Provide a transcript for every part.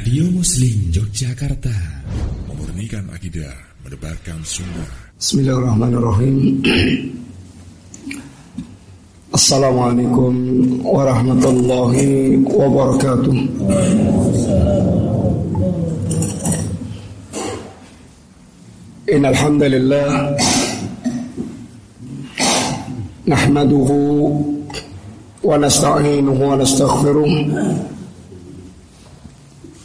Radio Muslim Yogyakarta Memurnikan akidah Mendebarkan sunnah Bismillahirrahmanirrahim Assalamualaikum warahmatullahi wabarakatuh Innalhamdulillah Nahmaduhu ونستعينه ونستغفره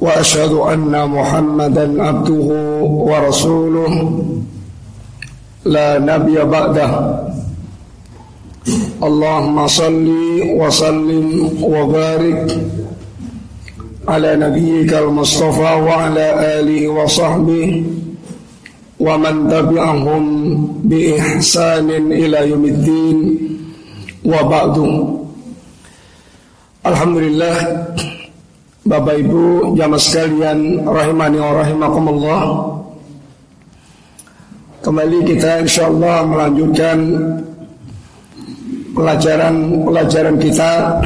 وأشهد أن محمدا عبده ورسوله. لا نبي بعده. اللهم صل وسلم وبارك على نبيك المصطفى وعلى آله وصحبه ومن تبعهم بإحسان إلى يوم الدين. وبعد. الحمد لله. Bapak Ibu jamaah sekalian rahimani wa rahimakumullah. Kembali kita insyaallah melanjutkan pelajaran-pelajaran kita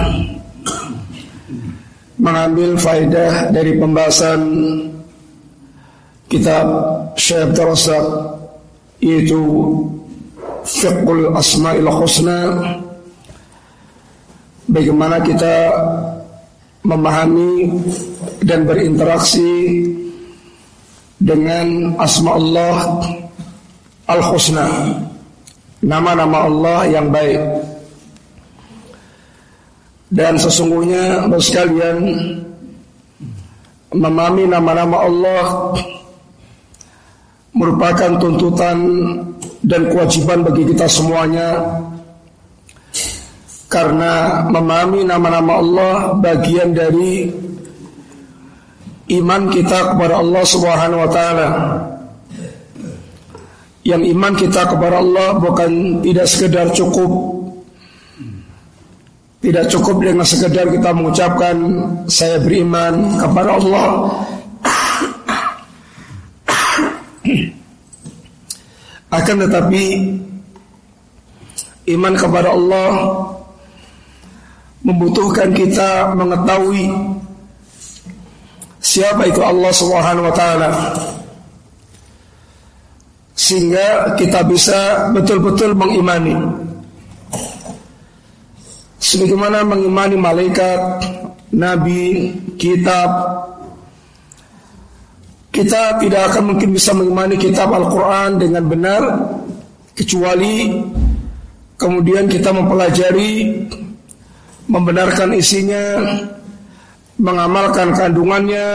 mengambil faedah dari pembahasan kitab Syekh Abdul yaitu Fiqhul Asma'il Husna. Bagaimana kita memahami dan berinteraksi dengan asma Allah Al-Husna. Nama-nama Allah yang baik. Dan sesungguhnya sekalian memahami nama-nama Allah merupakan tuntutan dan kewajiban bagi kita semuanya karena memahami nama-nama Allah bagian dari iman kita kepada Allah Subhanahu wa taala. Yang iman kita kepada Allah bukan tidak sekedar cukup tidak cukup dengan sekedar kita mengucapkan saya beriman kepada Allah akan tetapi iman kepada Allah membutuhkan kita mengetahui siapa itu Allah Subhanahu wa taala. Sehingga kita bisa betul-betul mengimani. Sebagaimana mengimani malaikat, nabi, kitab. Kita tidak akan mungkin bisa mengimani kitab Al-Quran dengan benar Kecuali Kemudian kita mempelajari membenarkan isinya, mengamalkan kandungannya,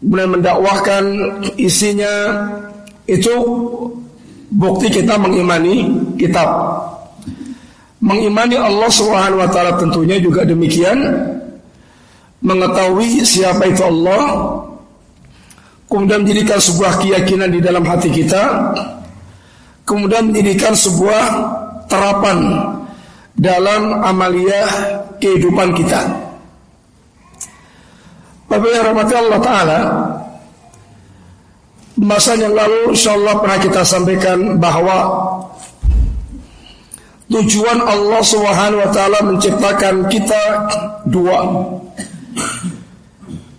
kemudian mendakwahkan isinya, itu bukti kita mengimani kitab. Mengimani Allah Subhanahu wa taala tentunya juga demikian. Mengetahui siapa itu Allah, kemudian menjadikan sebuah keyakinan di dalam hati kita, kemudian menjadikan sebuah terapan dalam amaliyah kehidupan kita. Bapak yang rahmati Allah Ta'ala Masa yang lalu insya Allah pernah kita sampaikan bahwa Tujuan Allah Subhanahu wa taala menciptakan kita dua.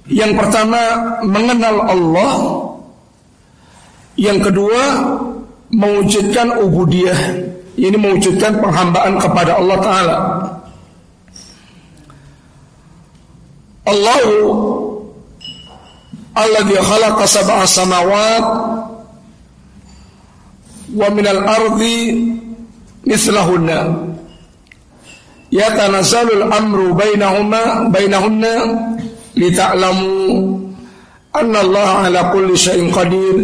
Yang pertama mengenal Allah. Yang kedua mewujudkan ubudiyah ini mewujudkan penghambaan kepada Allah Ta'ala. Allah Alladhi khalaqa sab'a samawat Wa minal ardi Mislahunna Yatanazalul amru bainahuma Bainahunna Lita'lamu Anna Allah ala kulli syai'in qadir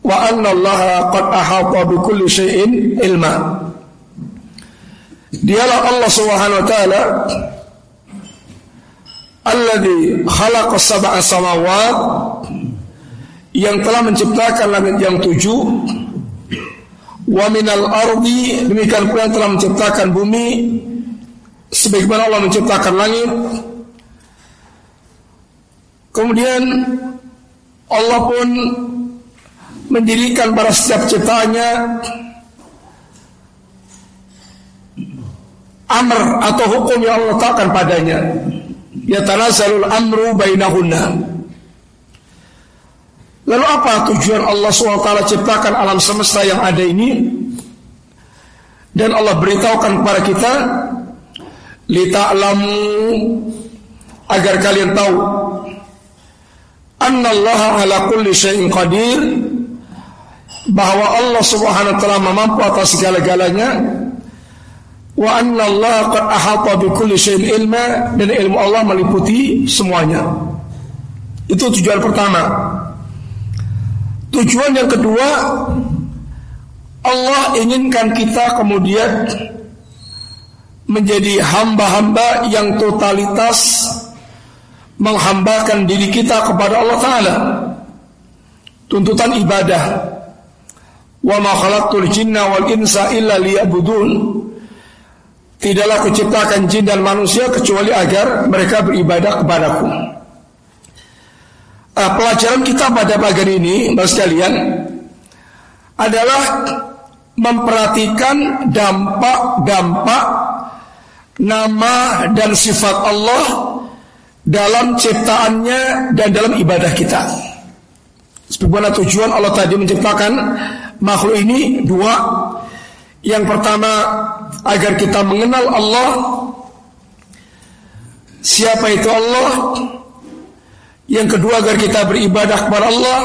wa anna Allah qad ahata bi kulli syai'in ilma. Dialah Allah Subhanahu wa taala alladzi khalaqa sab'a samawat yang telah menciptakan langit yang tujuh wa minal ardi demikian pula telah menciptakan bumi sebagaimana Allah menciptakan langit kemudian Allah pun mendirikan pada setiap ciptaannya amr atau hukum yang Allah letakkan padanya. Ya tanazalul amru bainahunna. Lalu apa tujuan Allah SWT ciptakan alam semesta yang ada ini? Dan Allah beritahukan kepada kita lita'lamu agar kalian tahu annallaha ala kulli syai'in qadir bahwa Allah Subhanahu wa taala mampu atas segala-galanya wa anna Allah qad ahata bi kulli syai'in ilma dan ilmu Allah meliputi semuanya. Itu tujuan pertama. Tujuan yang kedua Allah inginkan kita kemudian menjadi hamba-hamba yang totalitas menghambakan diri kita kepada Allah Ta'ala tuntutan ibadah wa ma khalaqtul jinna wal insa illa liya'budun tidaklah kuciptakan jin dan manusia kecuali agar mereka beribadah kepadaku uh, pelajaran kita pada pagi ini Bapak sekalian adalah memperhatikan dampak-dampak nama dan sifat Allah dalam ciptaannya dan dalam ibadah kita. Sebagaimana tujuan Allah tadi menciptakan makhluk ini dua. Yang pertama agar kita mengenal Allah Siapa itu Allah Yang kedua agar kita beribadah kepada Allah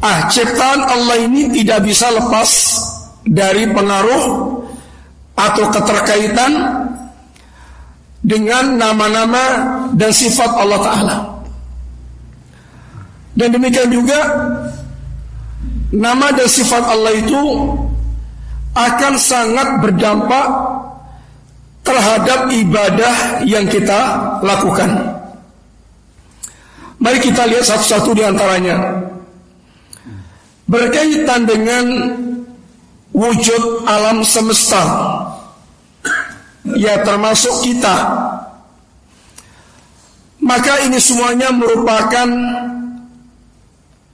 Ah ciptaan Allah ini tidak bisa lepas Dari pengaruh Atau keterkaitan dengan nama-nama dan sifat Allah Ta'ala. Dan demikian juga nama dan sifat Allah itu akan sangat berdampak terhadap ibadah yang kita lakukan. Mari kita lihat satu-satu di antaranya. Berkaitan dengan wujud alam semesta ya termasuk kita. Maka ini semuanya merupakan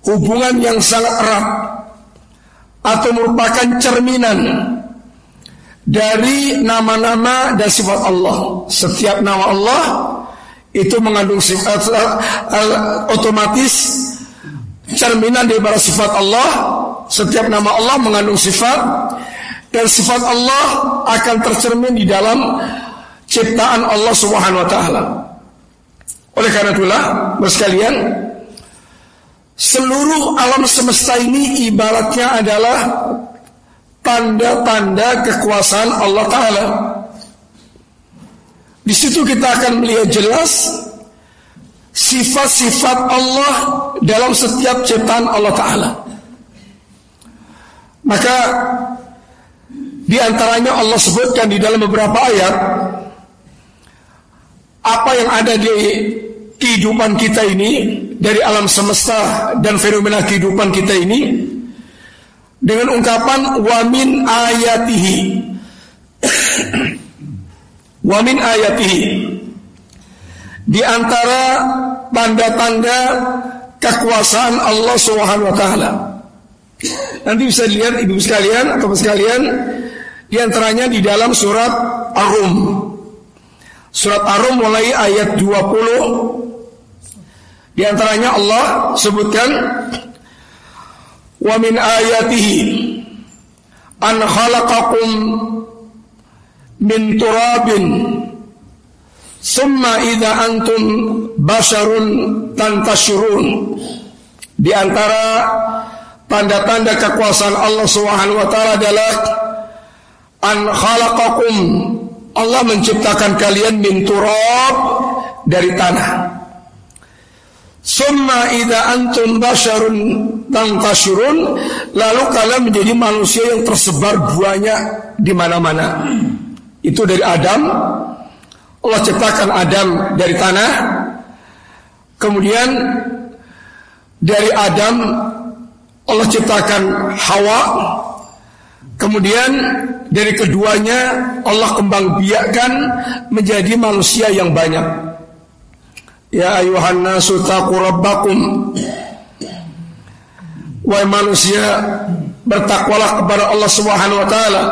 hubungan yang sangat erat atau merupakan cerminan dari nama-nama dan sifat Allah. Setiap nama Allah itu mengandung sifat uh, otomatis cerminan dari sifat Allah. Setiap nama Allah mengandung sifat dan sifat Allah akan tercermin di dalam ciptaan Allah Subhanahu wa taala. Oleh karena itulah, sekalian, seluruh alam semesta ini ibaratnya adalah tanda-tanda kekuasaan Allah taala. Di situ kita akan melihat jelas sifat-sifat Allah dalam setiap ciptaan Allah taala. Maka di antaranya Allah sebutkan di dalam beberapa ayat apa yang ada di kehidupan kita ini dari alam semesta dan fenomena kehidupan kita ini dengan ungkapan wamin ayatihi wamin ayatihi di antara tanda-tanda kekuasaan Allah Subhanahu wa taala. Nanti bisa dilihat ibu sekalian atau sekalian di antaranya di dalam surat Ar-Rum. Surat Ar-Rum mulai ayat 20. Di antaranya Allah sebutkan wa min ayatihi an khalaqakum min turabin summa idza antum basharun tantashurun di antara tanda-tanda kekuasaan Allah Subhanahu wa taala adalah an khalaqakum Allah menciptakan kalian min turab dari tanah. Summa idza antum basyarun tantashurun lalu kalian menjadi manusia yang tersebar banyak di mana-mana. Itu dari Adam. Allah ciptakan Adam dari tanah. Kemudian dari Adam Allah ciptakan Hawa Kemudian dari keduanya Allah kembang biakkan menjadi manusia yang banyak. Ya ayuhan nasu taqu rabbakum. Wahai manusia, bertakwalah kepada Allah Subhanahu wa taala.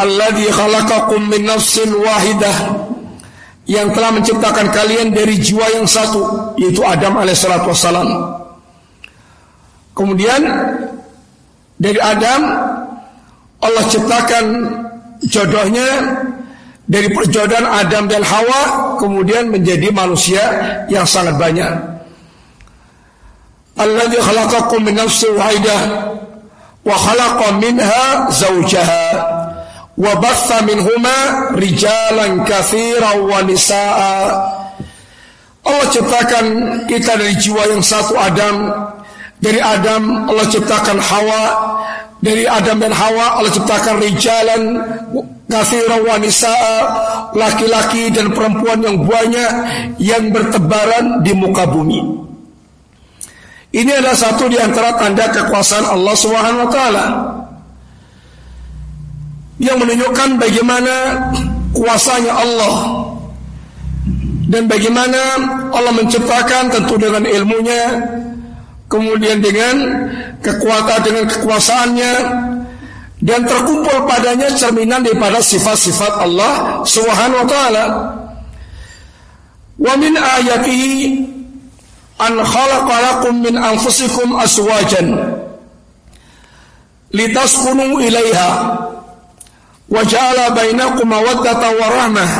Alladzi khalaqakum min nafsin wahidah yang telah menciptakan kalian dari jiwa yang satu yaitu Adam alaihissalatu wassalam. Kemudian dari Adam Allah ciptakan jodohnya dari perjodohan Adam dan Hawa kemudian menjadi manusia yang sangat banyak. Alladzi khalaqakum min nafsin wahidah wa khalaqa minha zawjaha wa batha minhuma rijalan katsiran wa nisaa. Allah ciptakan kita dari jiwa yang satu Adam dari Adam Allah ciptakan Hawa Dari Adam dan Hawa Allah ciptakan rijalan Kathira wanisa Laki-laki dan perempuan yang banyak Yang bertebaran di muka bumi. Ini adalah satu di antara tanda kekuasaan Allah SWT Yang menunjukkan bagaimana kuasanya Allah Dan bagaimana Allah menciptakan tentu dengan ilmunya kemudian dengan kekuatan dengan kekuasaannya dan terkumpul padanya cerminan daripada sifat-sifat Allah Subhanahu wa taala. Wa min ayatihi an khalaqalakum min anfusikum aswajan litaskunu ilaiha wa ja'ala bainakum mawaddatan wa rahmah.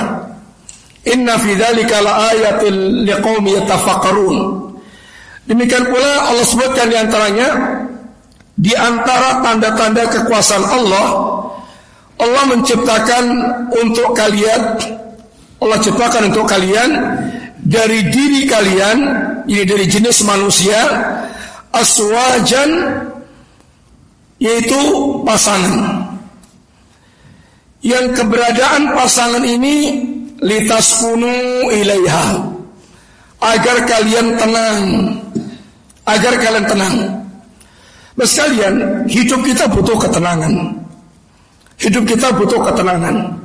Inna fi dzalika laayatin liqaumin yatafakkarun. Demikian pula Allah sebutkan di antaranya di antara tanda-tanda kekuasaan Allah Allah menciptakan untuk kalian Allah ciptakan untuk kalian dari diri kalian ini dari jenis manusia aswajan yaitu pasangan yang keberadaan pasangan ini litaskunu ilaiha agar kalian tenang agar kalian tenang. Sekalian, hidup kita butuh ketenangan. Hidup kita butuh ketenangan.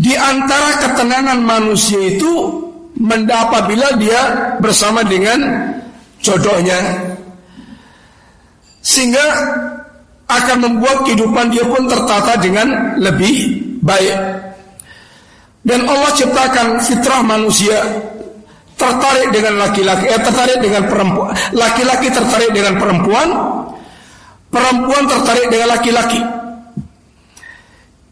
Di antara ketenangan manusia itu apabila dia bersama dengan jodohnya. Sehingga akan membuat kehidupan dia pun tertata dengan lebih baik. Dan Allah ciptakan fitrah manusia tertarik dengan laki-laki, eh tertarik dengan perempuan, laki-laki tertarik dengan perempuan, perempuan tertarik dengan laki-laki.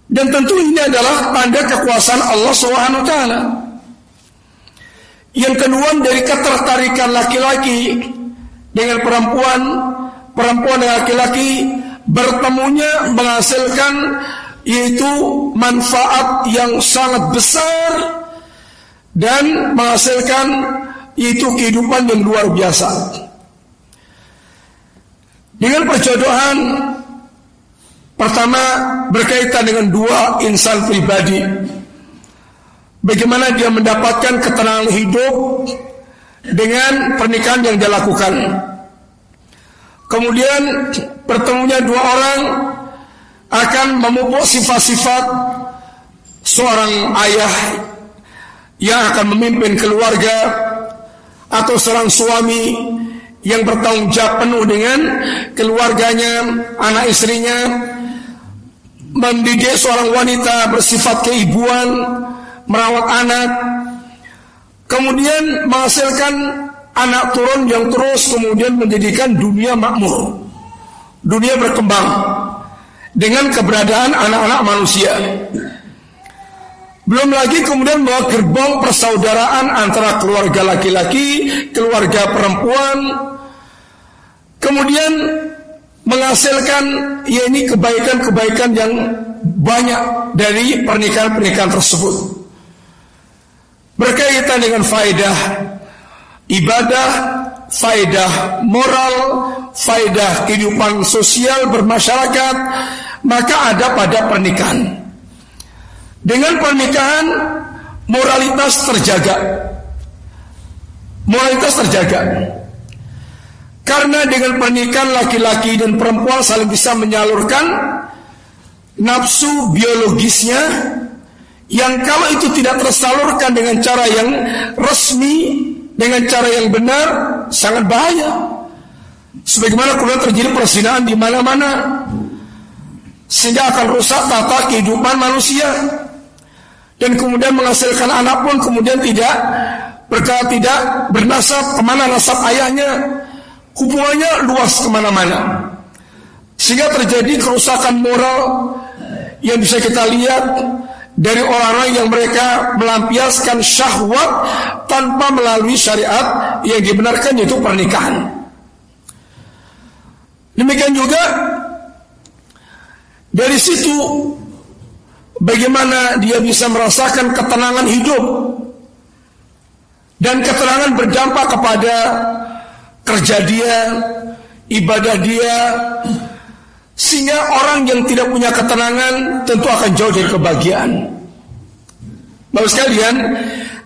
Dan tentu ini adalah tanda kekuasaan Allah Subhanahu wa taala. Yang kedua dari ketertarikan laki-laki dengan perempuan, perempuan dengan laki-laki bertemunya menghasilkan yaitu manfaat yang sangat besar dan menghasilkan itu kehidupan yang luar biasa. Dengan perjodohan pertama berkaitan dengan dua insan pribadi. Bagaimana dia mendapatkan ketenangan hidup dengan pernikahan yang dia lakukan. Kemudian pertemunya dua orang akan memupuk sifat-sifat seorang ayah yang akan memimpin keluarga atau seorang suami yang bertanggung jawab penuh dengan keluarganya, anak istrinya, mendidik seorang wanita bersifat keibuan, merawat anak, kemudian menghasilkan anak turun yang terus kemudian menjadikan dunia makmur, dunia berkembang dengan keberadaan anak-anak manusia. Belum lagi kemudian bahwa gerbong persaudaraan antara keluarga laki-laki, keluarga perempuan, kemudian menghasilkan ya ini kebaikan-kebaikan yang banyak dari pernikahan-pernikahan tersebut. Berkaitan dengan faedah ibadah, faedah moral, faedah kehidupan sosial bermasyarakat, maka ada pada pernikahan. Dengan pernikahan moralitas terjaga. moralitas terjaga. Karena dengan pernikahan laki-laki dan perempuan saling bisa menyalurkan nafsu biologisnya yang kalau itu tidak tersalurkan dengan cara yang resmi, dengan cara yang benar, sangat bahaya. Sebagaimana kemudian terjadi persinahan di mana-mana, sehingga akan rusak tata kehidupan manusia dan kemudian menghasilkan anak pun kemudian tidak berkata tidak bernasab ke mana nasab ayahnya hubungannya luas ke mana-mana sehingga terjadi kerusakan moral yang bisa kita lihat dari orang-orang yang mereka melampiaskan syahwat tanpa melalui syariat yang dibenarkan yaitu pernikahan. Demikian juga dari situ bagaimana dia bisa merasakan ketenangan hidup dan ketenangan berdampak kepada kerja dia, ibadah dia, sehingga orang yang tidak punya ketenangan tentu akan jauh dari kebahagiaan. Bapak sekalian,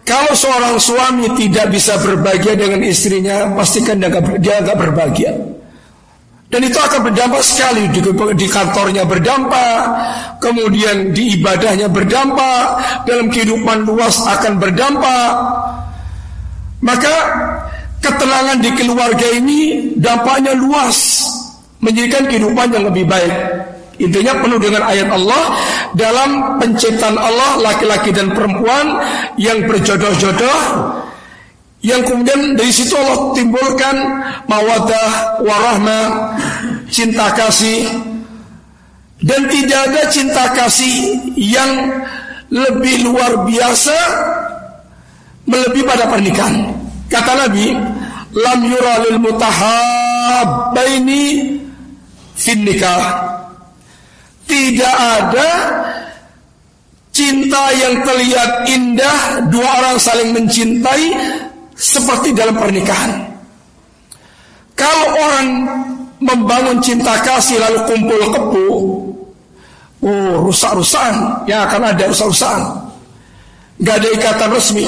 kalau seorang suami tidak bisa berbahagia dengan istrinya, pastikan dia agak berbahagia. Dan itu akan berdampak sekali di, di kantornya berdampak, kemudian di ibadahnya berdampak, dalam kehidupan luas akan berdampak. Maka ketenangan di keluarga ini dampaknya luas, menjadikan kehidupan yang lebih baik. Intinya penuh dengan ayat Allah dalam penciptaan Allah laki-laki dan perempuan yang berjodoh-jodoh yang kemudian dari situ Allah timbulkan mawadah, warahmah, cinta kasih dan tidak ada cinta kasih yang lebih luar biasa melebihi pada pernikahan. Kata Nabi, lam yura lil mutahabbaini fin nikah. Tidak ada cinta yang terlihat indah dua orang saling mencintai seperti dalam pernikahan. Kalau orang membangun cinta kasih lalu kumpul kepu, oh rusak-rusakan, ya akan ada rusak-rusakan. Gak ada ikatan resmi.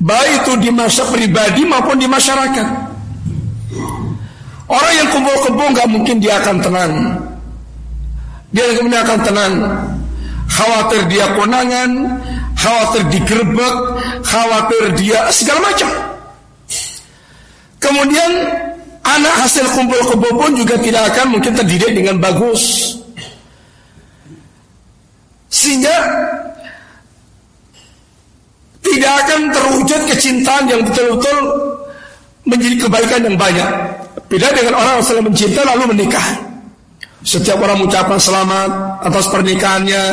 Baik itu di masa pribadi maupun di masyarakat. Orang yang kumpul kepu nggak mungkin dia akan tenang. Dia kemudian akan tenang. Khawatir dia konangan, khawatir digerebek, khawatir dia segala macam. Kemudian anak hasil kumpul kebo pun juga tidak akan mungkin terdidik dengan bagus. Sehingga tidak akan terwujud kecintaan yang betul-betul menjadi kebaikan yang banyak. Beda dengan orang yang saling mencinta lalu menikah. Setiap orang mengucapkan selamat atas pernikahannya,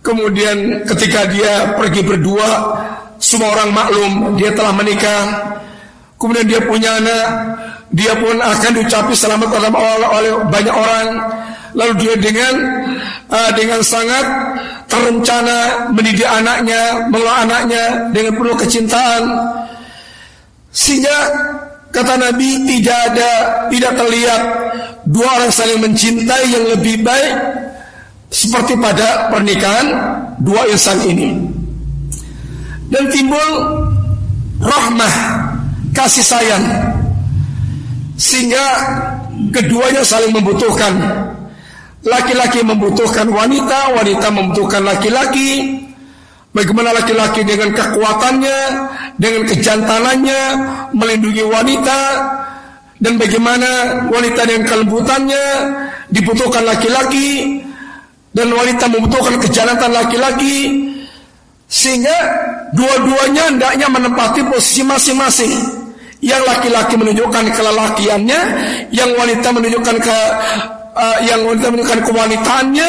Kemudian ketika dia pergi berdua Semua orang maklum dia telah menikah Kemudian dia punya anak Dia pun akan diucapi selamat oleh, banyak orang Lalu dia dengan uh, dengan sangat terencana mendidik anaknya, mengelola anaknya dengan penuh kecintaan. Sehingga kata Nabi tidak ada tidak terlihat dua orang saling mencintai yang lebih baik seperti pada pernikahan dua insan ini. Dan timbul rahmah, kasih sayang. Sehingga keduanya saling membutuhkan. Laki-laki membutuhkan wanita, wanita membutuhkan laki-laki. Bagaimana laki-laki dengan kekuatannya, dengan kejantanannya melindungi wanita dan bagaimana wanita dengan kelembutannya dibutuhkan laki-laki dan wanita membutuhkan kejanatan laki-laki sehingga dua-duanya hendaknya menempati posisi masing-masing. Yang laki-laki menunjukkan kelelakiannya, yang wanita menunjukkan ke uh, yang wanita menunjukkan kewanitaannya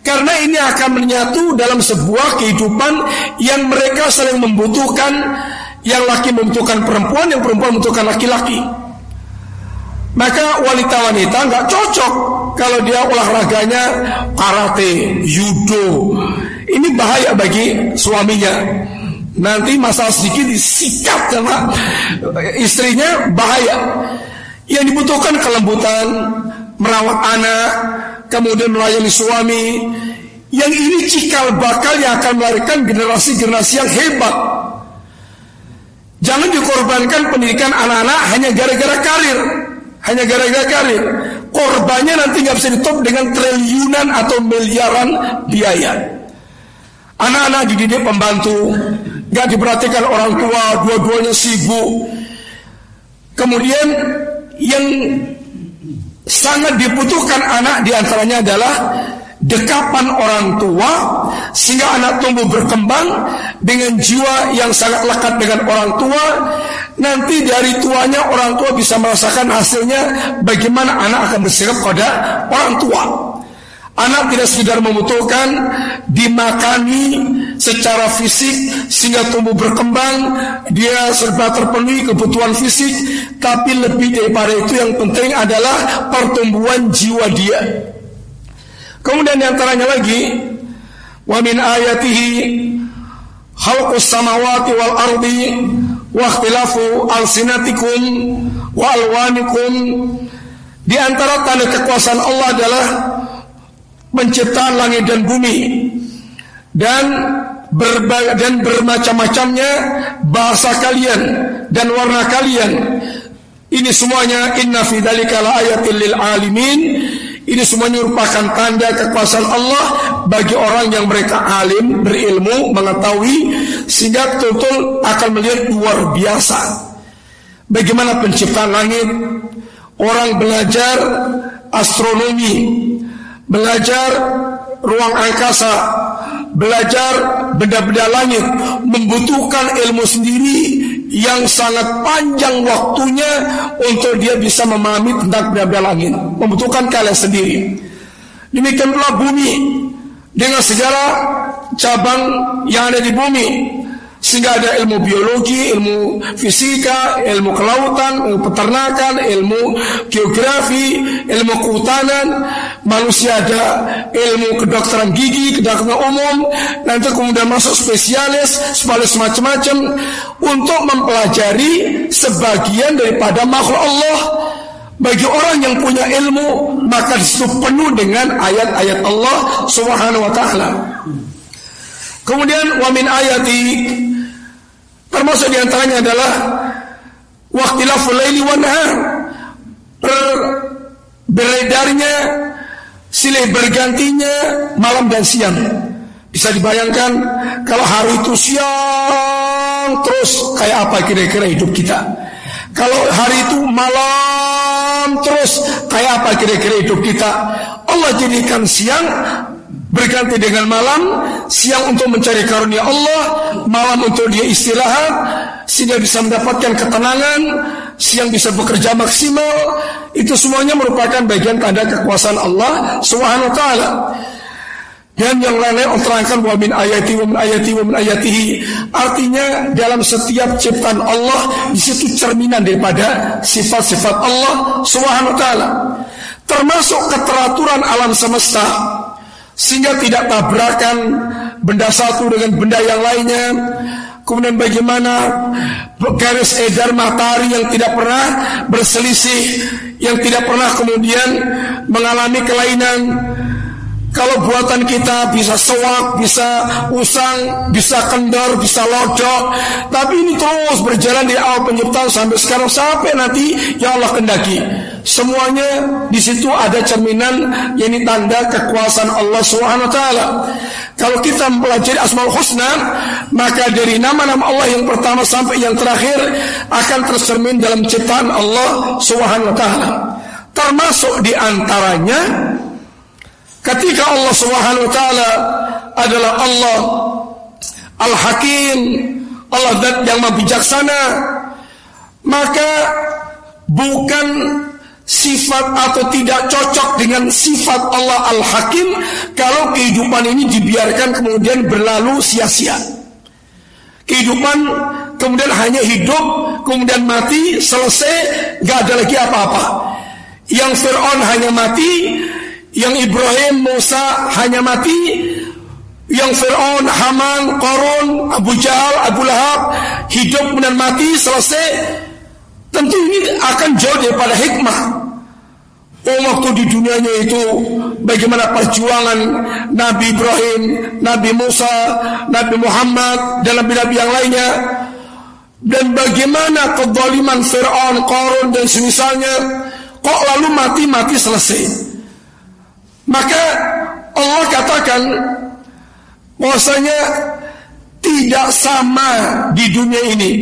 karena ini akan menyatu dalam sebuah kehidupan yang mereka saling membutuhkan yang laki membutuhkan perempuan, yang perempuan membutuhkan laki-laki. Maka wanita-wanita nggak cocok kalau dia olahraganya karate, judo. Ini bahaya bagi suaminya. Nanti masalah sedikit disikat sama istrinya bahaya. Yang dibutuhkan kelembutan, merawat anak, kemudian melayani suami. Yang ini cikal bakal yang akan melahirkan generasi-generasi yang hebat. Jangan dikorbankan pendidikan anak-anak hanya gara-gara karir. Hanya gara-gara. Korbannya nanti nggak bisa ditop dengan triliunan atau miliaran biaya. Anak-anak dididik pembantu, nggak diperhatikan orang tua, dua-duanya sibuk. Kemudian yang sangat dibutuhkan anak di antaranya adalah dekapan orang tua sehingga anak tumbuh berkembang dengan jiwa yang sangat lekat dengan orang tua nanti dari tuanya orang tua bisa merasakan hasilnya bagaimana anak akan bersikap pada orang tua. Anak tidak sekedar membutuhkan dimakani secara fisik sehingga tumbuh berkembang dia serba terpenuhi kebutuhan fisik tapi lebih daripada itu yang penting adalah pertumbuhan jiwa dia. Kemudian di antaranya lagi wa min ayatihi khalqus samawati wal ardi wa ikhtilafu alsinatikum wa alwanikum di antara tanda kekuasaan Allah adalah penciptaan langit dan bumi dan berbagai dan bermacam-macamnya bahasa kalian dan warna kalian. Ini semuanya inna fi dzalika ayatin lil alimin. Ini semuanya merupakan tanda kekuasaan Allah bagi orang yang mereka alim, berilmu, mengetahui sehingga betul-betul akan melihat luar biasa. Bagaimana penciptaan langit, orang belajar astronomi, belajar ruang angkasa, belajar benda-benda langit, membutuhkan ilmu sendiri yang sangat panjang waktunya untuk dia bisa memahami tentang benda-benda langit. Membutuhkan kalian sendiri. Demikian pula bumi dengan segala cabang yang ada di bumi sehingga ada ilmu biologi, ilmu fisika, ilmu kelautan, ilmu peternakan, ilmu geografi, ilmu kehutanan, manusia ada ilmu kedokteran gigi, kedokteran umum, nanti kemudian masuk spesialis, spesialis macam-macam untuk mempelajari sebagian daripada makhluk Allah. Bagi orang yang punya ilmu, maka di situ penuh dengan ayat-ayat Allah Subhanahu wa taala. Kemudian wamin ayati termasuk di antaranya adalah waktilaful laili wan nahar. beredarnya silih bergantinya malam dan siang. Bisa dibayangkan kalau hari itu siang terus kayak apa kira-kira hidup kita. Kalau hari itu malam terus. Kayak apa kira-kira hidup kita. Allah jadikan siang berganti dengan malam, siang untuk mencari karunia Allah, malam untuk dia istirahat, sehingga bisa mendapatkan ketenangan, siang bisa bekerja maksimal, itu semuanya merupakan bagian tanda kekuasaan Allah Subhanahu wa taala. Dan yang lain-lain terangkan bahwa min ayati wa min ayati wa min ayatihi Artinya dalam setiap ciptaan Allah di situ cerminan daripada sifat-sifat Allah Subhanahu wa taala. Termasuk keteraturan alam semesta sehingga tidak tabrakan benda satu dengan benda yang lainnya. Kemudian bagaimana garis edar matahari yang tidak pernah berselisih, yang tidak pernah kemudian mengalami kelainan. Kalau buatan kita bisa sewak, bisa usang, bisa kendor, bisa lodok, tapi ini terus berjalan di awal penyiptaan sampai sekarang sampai nanti ya Allah kendaki. Semuanya di situ ada cerminan yakni tanda kekuasaan Allah taala. Kalau kita mempelajari Asmaul Husna, maka dari nama-nama Allah yang pertama sampai yang terakhir akan tercermin dalam ciptaan Allah taala. Termasuk di antaranya Ketika Allah Subhanahu wa taala adalah Allah Al-Hakim, Allah zat yang maha bijaksana, maka bukan sifat atau tidak cocok dengan sifat Allah Al-Hakim kalau kehidupan ini dibiarkan kemudian berlalu sia-sia. Kehidupan kemudian hanya hidup, kemudian mati, selesai, gak ada lagi apa-apa. Yang Fir'aun hanya mati, yang Ibrahim Musa hanya mati. Yang Fir'aun, Haman, Korun, Abu Jahal, Abu Lahab hidup dan mati selesai. Tentu ini akan jauh daripada hikmah. Oh waktu di dunianya itu bagaimana perjuangan Nabi Ibrahim, Nabi Musa, Nabi Muhammad dan Nabi-Nabi yang lainnya. Dan bagaimana kezaliman Fir'aun, Korun dan semisalnya. Kok lalu mati-mati selesai. Maka Allah katakan bahwasanya tidak sama di dunia ini.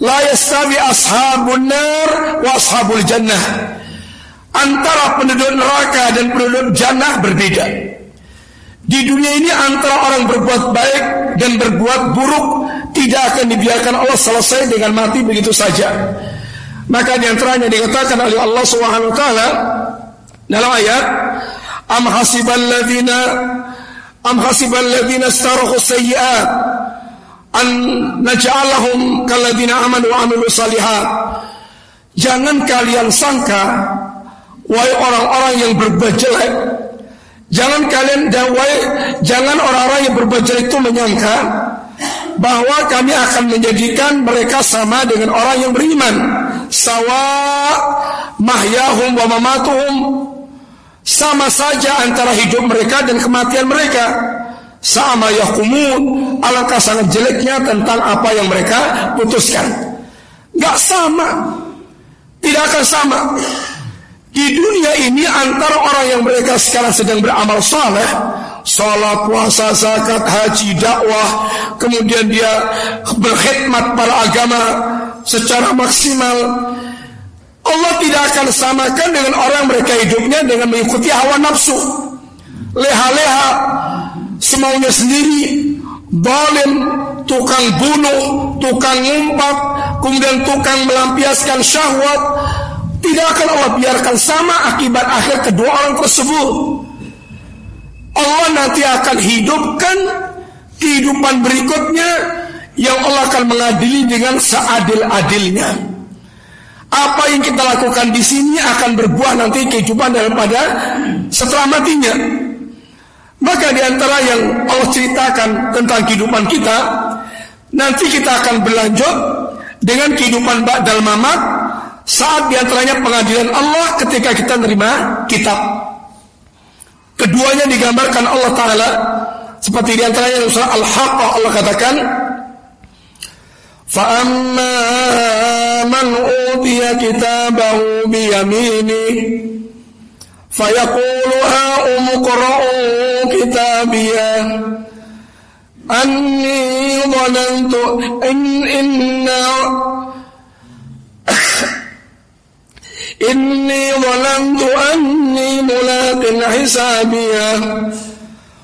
La yastawi ashabun nar wa ashabul jannah. Antara penduduk neraka dan penduduk jannah berbeda. Di dunia ini antara orang berbuat baik dan berbuat buruk tidak akan dibiarkan Allah selesai dengan mati begitu saja. Maka di antaranya dikatakan oleh Allah Subhanahu wa taala dalam ayat am hasibal ladzina am hasibal ladzina istarahu sayyi'at an naj'alahum kalladzina amanu wa amilu salihat. Jangan kalian sangka wahai orang-orang yang berbuat jelek Jangan kalian dawai, jangan orang-orang yang berbuat jelek itu menyangka bahwa kami akan menjadikan mereka sama dengan orang yang beriman. Sawa mahyahum wa mamatuhum sama saja antara hidup mereka dan kematian mereka. Sama yahkumun alangkah sangat jeleknya tentang apa yang mereka putuskan. Gak sama, tidak akan sama. Di dunia ini antara orang yang mereka sekarang sedang beramal saleh, salat, puasa, zakat, haji, dakwah, kemudian dia berkhidmat pada agama secara maksimal. Allah tidak akan samakan dengan orang mereka hidupnya dengan mengikuti hawa nafsu. Leha-leha, semaunya sendiri, balim, tukang bunuh, tukang ngumpat, kemudian tukang melampiaskan syahwat, tidak akan Allah biarkan sama akibat akhir kedua orang tersebut. Allah nanti akan hidupkan kehidupan berikutnya yang Allah akan mengadili dengan seadil-adilnya. Apa yang kita lakukan di sini akan berbuah nanti kehidupan daripada setelah matinya. Maka di antara yang Allah ceritakan tentang kehidupan kita, nanti kita akan berlanjut dengan kehidupan ba'dal mamat saat di antaranya pengadilan Allah ketika kita menerima kitab. Keduanya digambarkan Allah Ta'ala seperti di antaranya surah Al-Haqqah Allah katakan فَأَمَّا مَنْ أُوتِيَ كِتَابَهُ بِيَمِينِهِ فَيَقُولُ هَاؤُمُ اقْرَءُوا كِتَابِيَهْ أَنِّي ظَنَنْتُ إِنَّ إن إني ظننت أني ملاق حسابيه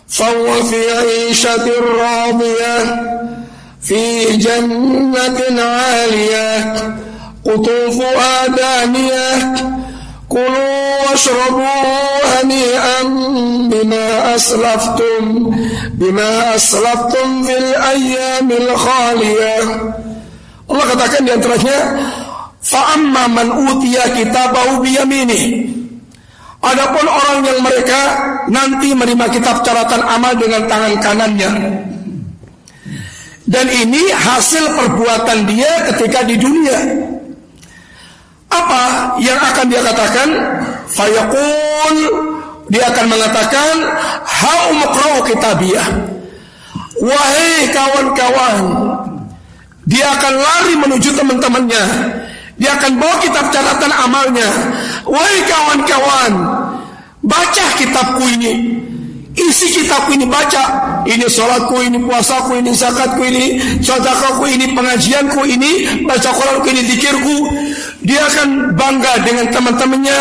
فهو في عيشة راضية. في جنة عالية قطوفها دانية كلوا واشربوا هنيئا بما أسلفتم بما أسلفتم في الأيام الخالية Allah katakan di antaranya Fa'amma man utiya kitabahu biyamini. Adapun orang yang mereka nanti menerima kitab catatan amal dengan tangan kanannya. Dan ini hasil perbuatan dia ketika di dunia. Apa yang akan dia katakan? Fayaqul dia akan mengatakan hau kitabiyah. Wahai kawan-kawan, dia akan lari menuju teman-temannya dia akan bawa kitab catatan amalnya. Wahai kawan-kawan, baca kitabku ini. Isi kitabku ini baca. Ini sholatku, ini puasaku, ini zakatku, ini sedekahku, ini pengajianku, ini baca Quranku, ini dikirku. Dia akan bangga dengan teman-temannya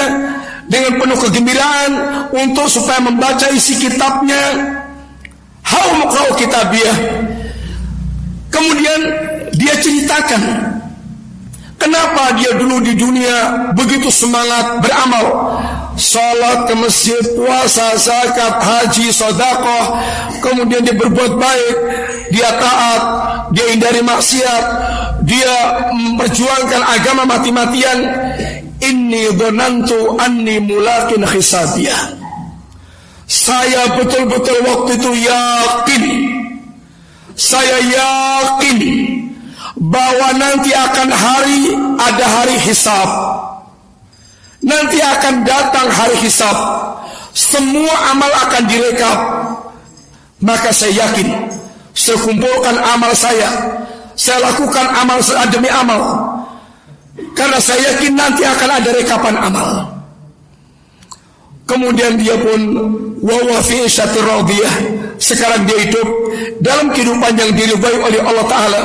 dengan penuh kegembiraan untuk supaya membaca isi kitabnya. Hau mukrau kitabiah. Kemudian dia ceritakan Kenapa dia dulu di dunia begitu semangat beramal? Salat ke masjid, puasa, zakat, haji, sodakoh Kemudian dia berbuat baik Dia taat Dia hindari maksiat Dia memperjuangkan agama mati-matian. Inni donantu anni mulakin khisabiyah Saya betul-betul waktu itu yakin Saya yakin bahwa nanti akan hari ada hari hisab. Nanti akan datang hari hisab. Semua amal akan direkap. Maka saya yakin saya kumpulkan amal saya saya lakukan amal demi amal. Karena saya yakin nanti akan ada rekapan amal. Kemudian dia pun wawa fi Sekarang dia hidup dalam kehidupan yang diridhai oleh Allah taala.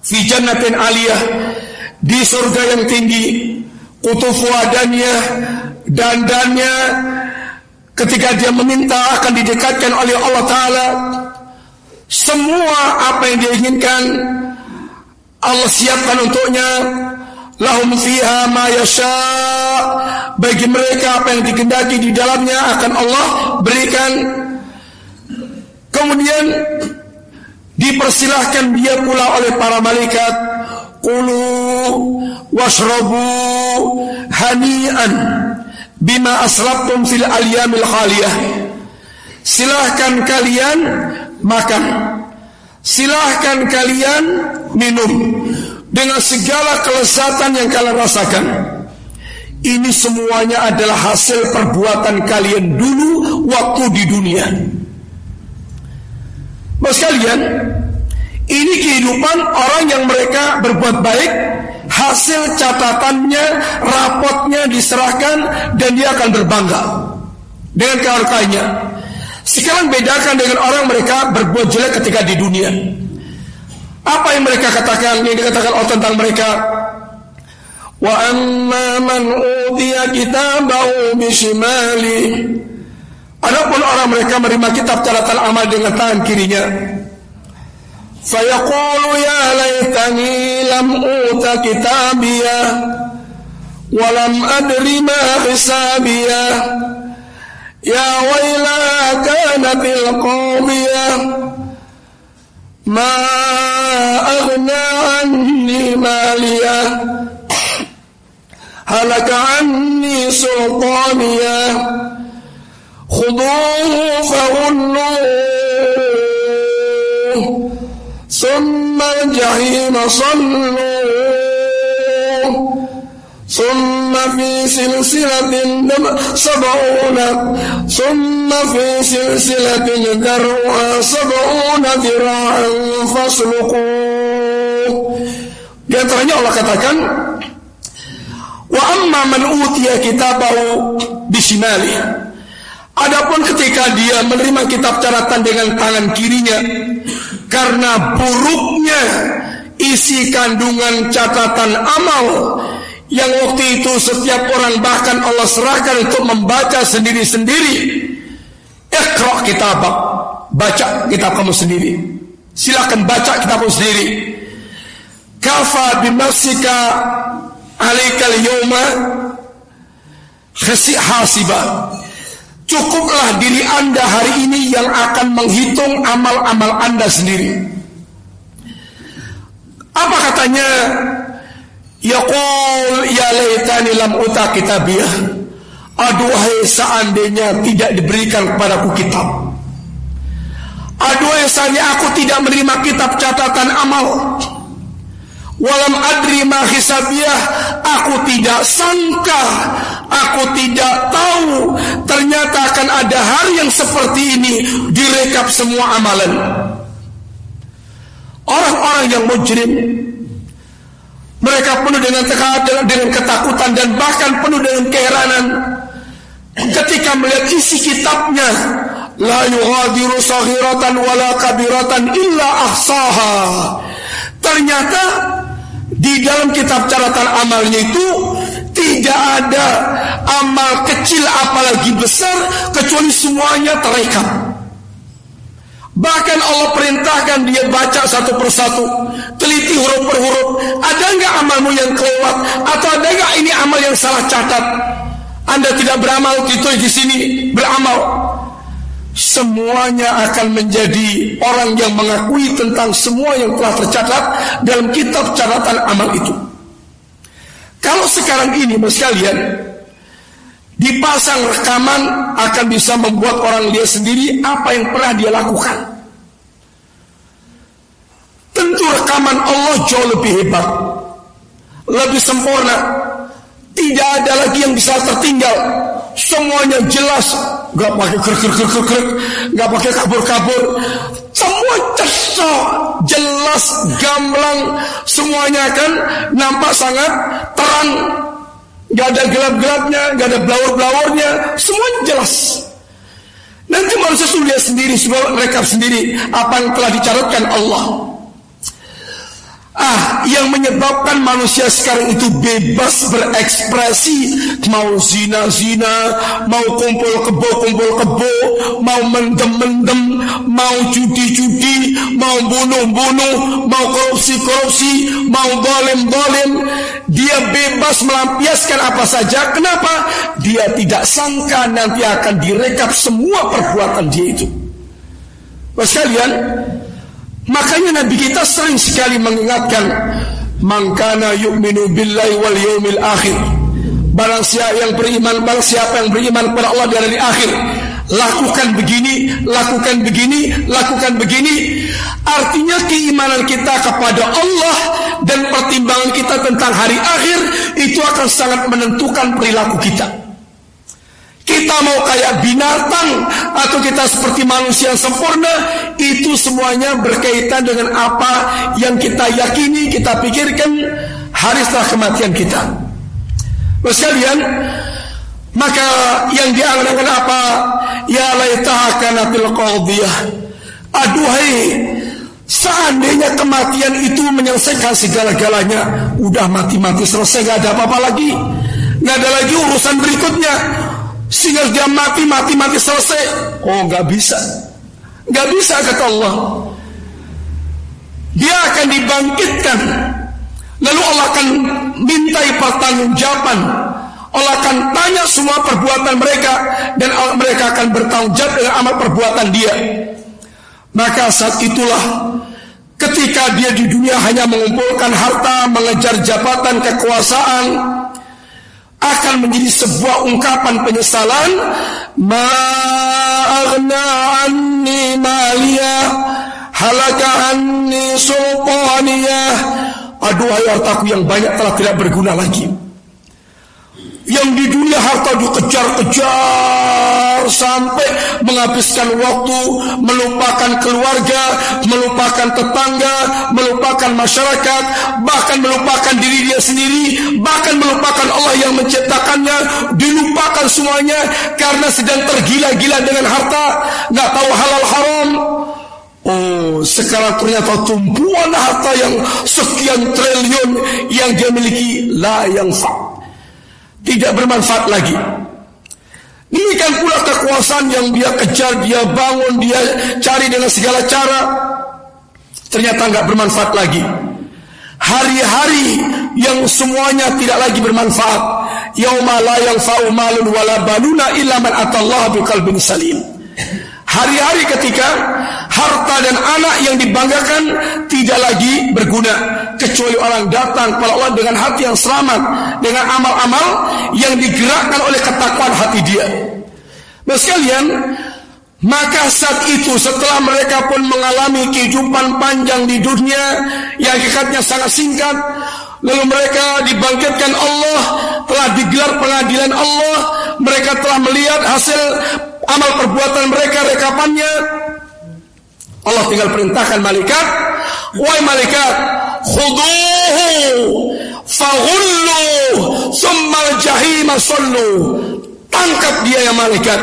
Fi jannatin aliyah di surga yang tinggi. Kutufu adanya dandannya ketika dia meminta akan didekatkan oleh Allah taala semua apa yang dia inginkan Allah siapkan untuknya. Lahum fiha ma yasha. Bagi mereka apa yang dikehendaki di dalamnya akan Allah berikan. Kemudian dipersilahkan dia pula oleh para malaikat qulu washrabu hani'an bima aslabtum fil alyamil khaliyah silahkan kalian makan silahkan kalian minum dengan segala kelezatan yang kalian rasakan. Ini semuanya adalah hasil perbuatan kalian dulu waktu di dunia. Mas kalian, ini kehidupan orang yang mereka berbuat baik, hasil catatannya, rapotnya diserahkan dan dia akan berbangga dengan keharkainya. Sekarang bedakan dengan orang mereka berbuat jelek ketika di dunia. Apa yang mereka katakan? Yang dikatakan Allah tentang mereka. Wa amma man utiya kitabahu bishimali. Adapun orang mereka menerima kitab catatan amal dengan tangan kirinya. فيقول يا ليتني لم أوت كتابيا ولم أدر ما حسابيا. يا ويلا كانت القومية ما أغنى عني ماليا. هلك عني سلطانيا. خذوه فغلوه ثم الجحيم صلوه ثم في سلسلة سبعون. ثم في سلسلة ذرعها سبعون ذراعا فاسلكوه Allah katakan Wa amma man utiya kitabahu bisimali Adapun ketika dia menerima kitab catatan dengan tangan kirinya karena buruknya isi kandungan catatan amal yang waktu itu setiap orang bahkan Allah serahkan untuk membaca sendiri-sendiri. Iqra kitab, baca kitab kamu sendiri. Silakan baca kitab kamu sendiri. Kafa bimasika alaikal yawma khasi hasiba. Cukuplah diri anda hari ini yang akan menghitung amal-amal anda sendiri. Apa katanya Yaqul ya laitani lam uta kitabiyah. Aduhai seandainya tidak diberikan kepadaku kitab. Aduhai seandainya aku tidak menerima kitab catatan amal. Walam adri ma hisabiyah Aku tidak sangka Aku tidak tahu. Ternyata akan ada hari yang seperti ini Direkap semua amalan. Orang-orang yang mujrim mereka penuh dengan dengan ketakutan dan bahkan penuh dengan keheranan. Ketika melihat isi kitabnya la yughadiru saghiratan wala kabiratan illa ahsaha. Ternyata di dalam kitab catatan amalnya itu tidak ada amal kecil apalagi besar kecuali semuanya terekam. Bahkan Allah perintahkan dia baca satu persatu, teliti huruf per huruf. Ada nggak amalmu yang kelewat? Atau ada nggak ini amal yang salah catat? Anda tidak beramal gitu di sini beramal. Semuanya akan menjadi orang yang mengakui tentang semua yang telah tercatat dalam kitab catatan amal itu. Kalau sekarang ini, mas kalian, dipasang rekaman akan bisa membuat orang dia sendiri apa yang pernah dia lakukan. Tentu rekaman Allah jauh lebih hebat, lebih sempurna. Tidak ada lagi yang bisa tertinggal. Semuanya jelas, nggak pakai ker ker ker ker nggak pakai kabur kabur, semua cesok, jelas, gamblang, semuanya kan nampak sangat terang, nggak ada gelap-gelapnya, nggak ada blawur-blawurnya, semuanya jelas. Nanti manusia sudah sendiri, sudah rekap sendiri apa yang telah dicatatkan Allah. Ah, yang menyebabkan manusia sekarang itu bebas berekspresi. Mau zina-zina Mau kumpul kebo-kumpul kebo Mau mendem-mendem Mau judi-judi Mau bunuh-bunuh Mau korupsi-korupsi Mau bolem-bolem Dia bebas melampiaskan apa saja. Kenapa? Dia tidak sangka nanti akan direkap semua perbuatan dia itu. Mas kalian Makanya Nabi kita sering sekali mengingatkan Mangkana yu'minu billahi wal yawmil akhir. Barang siapa yang beriman Barang siapa yang beriman kepada Allah di hari akhir Lakukan begini Lakukan begini Lakukan begini. Artinya keimanan kita kepada Allah Dan pertimbangan kita tentang hari akhir Itu akan sangat menentukan perilaku kita kita mau kayak binatang atau kita seperti manusia yang sempurna, itu semuanya berkaitan dengan apa yang kita yakini, kita pikirkan hari setelah kematian kita. Bapak sekalian, maka yang dianggap apa? Ya laitaha kanatil qadiyah. Aduhai, seandainya kematian itu menyelesaikan segala-galanya, udah mati-mati selesai, gak ada apa-apa lagi. Gak ada lagi urusan berikutnya sehingga dia mati, mati, mati selesai. Oh, nggak bisa. Nggak bisa kata Allah. Dia akan dibangkitkan. Lalu Allah akan mintai pertanggungjawaban. Allah akan tanya semua perbuatan mereka dan mereka akan bertanggung jawab dengan amal perbuatan dia. Maka saat itulah ketika dia di dunia hanya mengumpulkan harta, mengejar jabatan, kekuasaan, akan menjadi sebuah ungkapan penyesalan. Ma'agna anni maliyah halaka anni sultaniyah. Aduh hartaku yang banyak telah tidak berguna lagi yang di dunia harta dikejar-kejar sampai menghabiskan waktu, melupakan keluarga, melupakan tetangga, melupakan masyarakat, bahkan melupakan diri dia sendiri, bahkan melupakan Allah yang menciptakannya, dilupakan semuanya karena sedang tergila-gila dengan harta, nggak tahu halal haram. Oh, sekarang ternyata tumpuan harta yang sekian triliun yang dia miliki la yang fa tidak bermanfaat lagi. Demikian pula kekuasaan yang dia kejar, dia bangun, dia cari dengan segala cara, ternyata nggak bermanfaat lagi. Hari-hari yang semuanya tidak lagi bermanfaat. Yauma la yanfa'u malun wala banuna illa man atallaha biqalbin salim. Hari-hari ketika harta dan anak yang dibanggakan tidak lagi berguna kecuali orang datang kepada Allah dengan hati yang selamat dengan amal-amal yang digerakkan oleh ketakwaan hati dia. Nah sekalian, maka saat itu setelah mereka pun mengalami kehidupan panjang di dunia yang hakikatnya sangat singkat, lalu mereka dibangkitkan Allah, telah digelar pengadilan Allah, mereka telah melihat hasil amal perbuatan mereka rekapannya Allah tinggal perintahkan malaikat wahai malaikat khuduhu faghullu summal jahima sallu tangkap dia ya malaikat.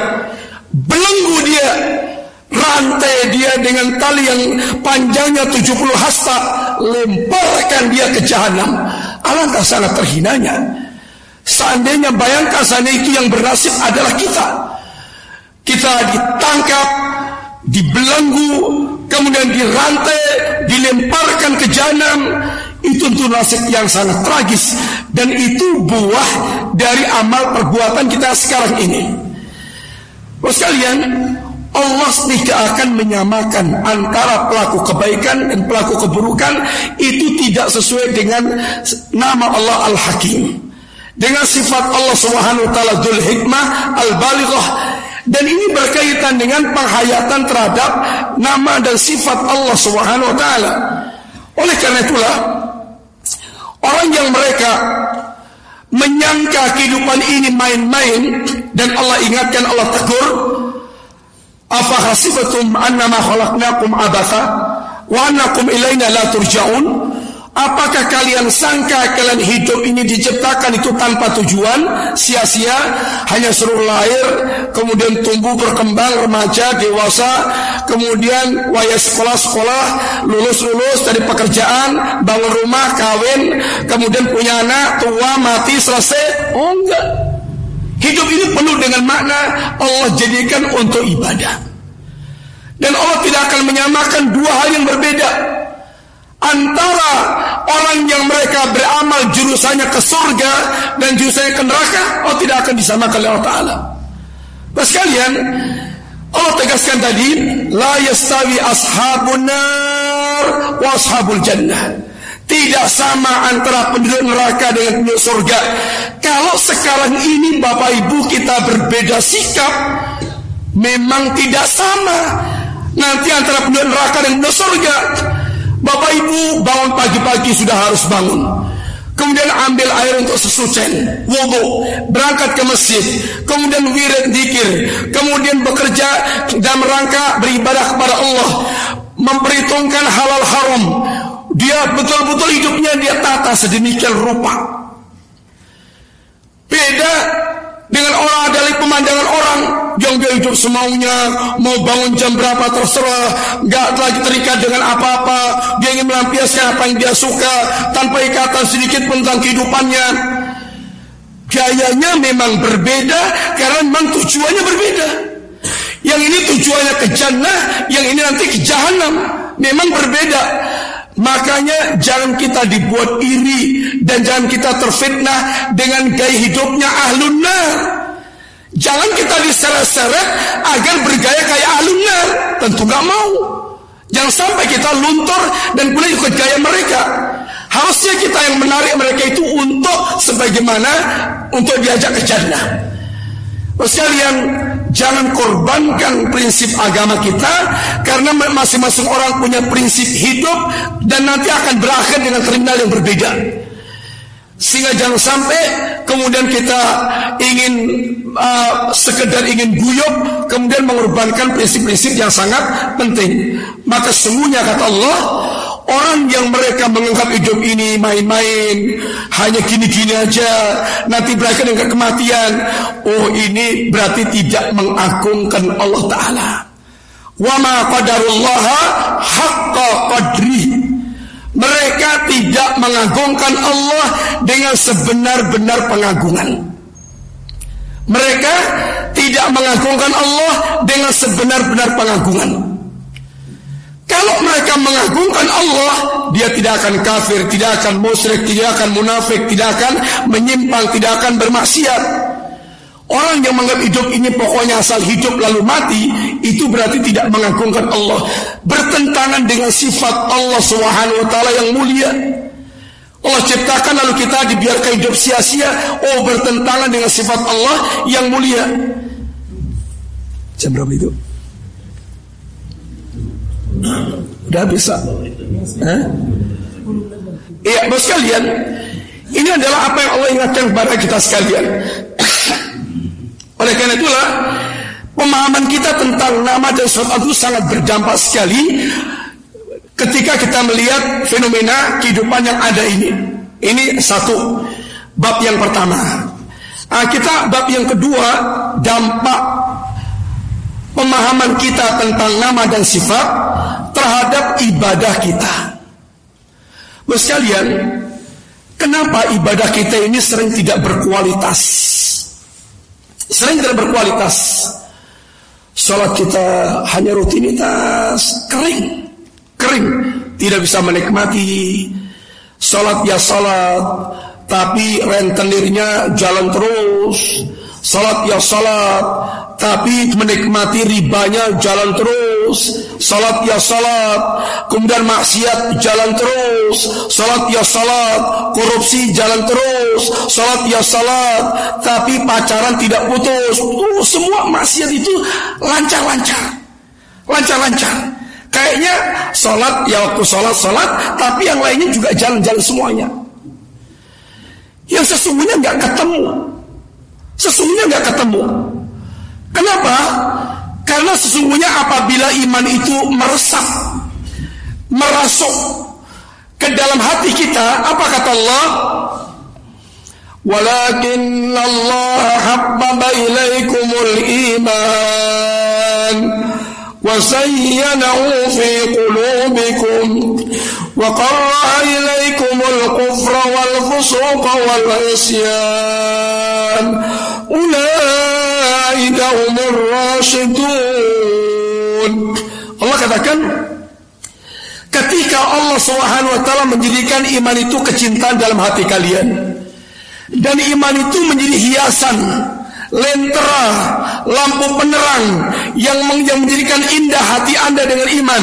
belenggu dia rantai dia dengan tali yang panjangnya 70 hasta lemparkan dia ke jahanam alangkah sangat terhinanya. Seandainya bayangkan seandainya itu yang bernasib adalah kita. Kita ditangkap, dibelenggu, kemudian dirantai, dilemparkan ke jahanam. Itu tentu nasib yang sangat tragis dan itu buah dari amal perbuatan kita sekarang ini. Bos kalian, Allah tidak akan menyamakan antara pelaku kebaikan dan pelaku keburukan itu tidak sesuai dengan nama Allah Al-Hakim. Dengan sifat Allah Subhanahu wa taala Dzul Hikmah Al-Balighah dan ini berkaitan dengan penghayatan terhadap nama dan sifat Allah Subhanahu wa taala. Oleh karena itulah orang yang mereka menyangka kehidupan ini main-main dan Allah ingatkan Allah tegur Afa hasibatum annama khalaqnakum abatha wa annakum ilaina la turja'un? Apakah kalian sangka kalian hidup ini diciptakan itu tanpa tujuan, sia-sia, hanya suruh lahir, kemudian tumbuh berkembang, remaja, dewasa, kemudian waya sekolah-sekolah, lulus-lulus dari pekerjaan, bangun rumah, kawin, kemudian punya anak, tua, mati, selesai? Oh enggak. Hidup ini penuh dengan makna Allah jadikan untuk ibadah. Dan Allah tidak akan menyamakan dua hal yang berbeda antara orang yang mereka beramal jurusannya ke surga dan jurusannya ke neraka oh tidak akan disamakan oleh Allah Ta'ala Mas kalian Allah tegaskan tadi la yastawi ashabun nar wa ashabul jannah tidak sama antara penduduk neraka dengan penduduk surga. Kalau sekarang ini Bapak Ibu kita berbeda sikap, memang tidak sama. Nanti antara penduduk neraka dan penduduk surga Bapak Ibu bangun pagi-pagi sudah harus bangun. Kemudian ambil air untuk sesucen, wudhu, berangkat ke masjid, kemudian wirid dikir, kemudian bekerja dalam rangka beribadah kepada Allah, memperhitungkan halal haram. Dia betul-betul hidupnya dia tata sedemikian rupa. Beda dengan orang dari pemandangan orang yang dia hidup semaunya mau bangun jam berapa terserah nggak lagi terikat dengan apa-apa. Dia ingin melampiaskan apa yang dia suka tanpa ikatan sedikit pun tentang kehidupannya. Gayanya memang berbeda karena memang tujuannya berbeda. Yang ini tujuannya ke jannah yang ini nanti ke jahanam memang berbeda Makanya jangan kita dibuat iri dan jangan kita terfitnah dengan gaya hidupnya ahlun nar. Jangan kita diseret-seret agar bergaya kayak ahlun nar. Tentu nggak mau. Jangan sampai kita luntur dan boleh ikut gaya mereka. Harusnya kita yang menarik mereka itu untuk sebagaimana untuk diajak ke jannah. Sekalian jangan korbankan prinsip agama kita karena masing-masing orang punya prinsip hidup dan nanti akan berakhir dengan kriminal yang berbeda. Sehingga jangan sampai kemudian kita ingin uh, sekedar ingin guyup kemudian mengorbankan prinsip-prinsip yang sangat penting. Maka semuanya kata Allah Orang yang mereka menganggap hidup ini main-main, hanya gini-gini aja, nanti berakhir dengan kematian. Oh ini berarti tidak mengagungkan Allah Ta'ala. Wa ma qadarullah haqqa qadri. Mereka tidak mengagungkan Allah dengan sebenar-benar pengagungan. Mereka tidak mengagungkan Allah dengan sebenar-benar pengagungan. Kalau mereka mengagungkan Allah, dia tidak akan kafir, tidak akan musyrik, tidak akan munafik, tidak akan menyimpang, tidak akan bermaksiat. Orang yang menganggap hidup ini pokoknya asal hidup lalu mati, itu berarti tidak mengagungkan Allah. Bertentangan dengan sifat Allah Subhanahu wa taala yang mulia. Allah ciptakan lalu kita dibiarkan hidup sia-sia, oh bertentangan dengan sifat Allah yang mulia. Jam berapa itu? Udah bisa. Iya, bos sekalian, ini adalah apa yang Allah ingatkan kepada kita sekalian. Oleh karena itulah pemahaman kita tentang nama dan sifat itu sangat berdampak sekali ketika kita melihat fenomena kehidupan yang ada ini. Ini satu bab yang pertama. Nah, kita bab yang kedua dampak pemahaman kita tentang nama dan sifat terhadap ibadah kita. Mas sekalian, kenapa ibadah kita ini sering tidak berkualitas? Sering tidak berkualitas. Salat kita hanya rutinitas, kering. Kering, tidak bisa menikmati. Salat ya salat, tapi rentenirnya jalan terus. Salat ya salat, tapi menikmati ribanya jalan terus. Salat ya salat kemudian maksiat jalan terus. Salat ya salat korupsi jalan terus. Salat ya salat tapi pacaran tidak putus. Uh, semua maksiat itu lancar-lancar. Lancar-lancar. Kayaknya salat ya waktu salat salat tapi yang lainnya juga jalan-jalan semuanya. Yang sesungguhnya nggak ketemu Sesungguhnya nggak ketemu. Kenapa? Karena sesungguhnya apabila iman itu meresap, merasuk ke dalam hati kita, apa kata Allah? Walakin Allah habbaba ilaikumul iman wa sayyanahu fi qulubikum وقرأ إليكم الكفر والفسوق والعصيان أولئك هم الراشدون Allah katakan ketika Allah Subhanahu wa taala menjadikan iman itu kecintaan dalam hati kalian dan iman itu menjadi hiasan lentera, lampu penerang yang, menjadikan indah hati Anda dengan iman